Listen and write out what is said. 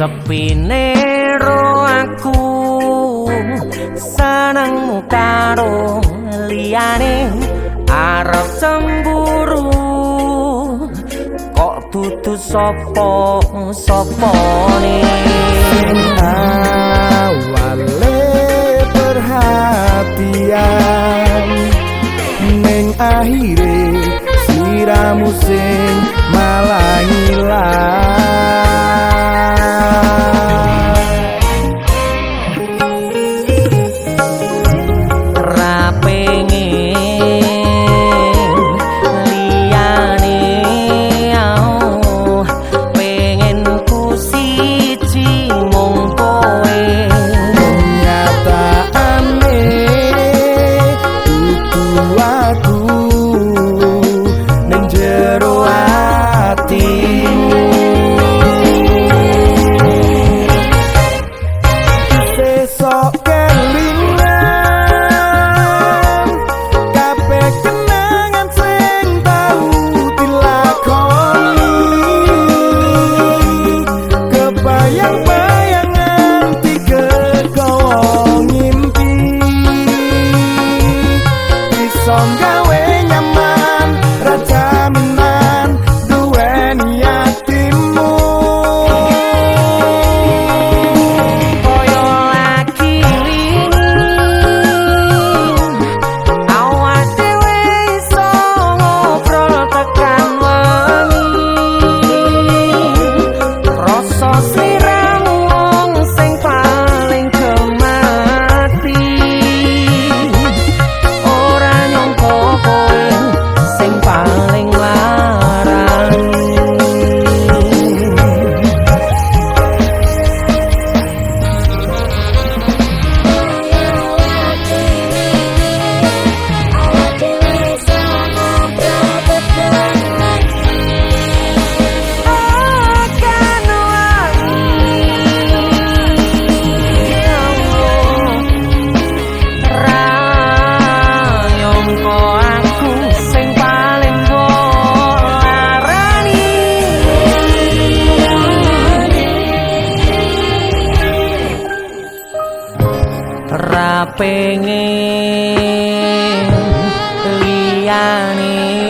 sepine ro aku senengmu karo liyane arep cemburu. Kok tutu sapa sapa ne awale perhatian ning akhire siramu sing malah ra pengen liyane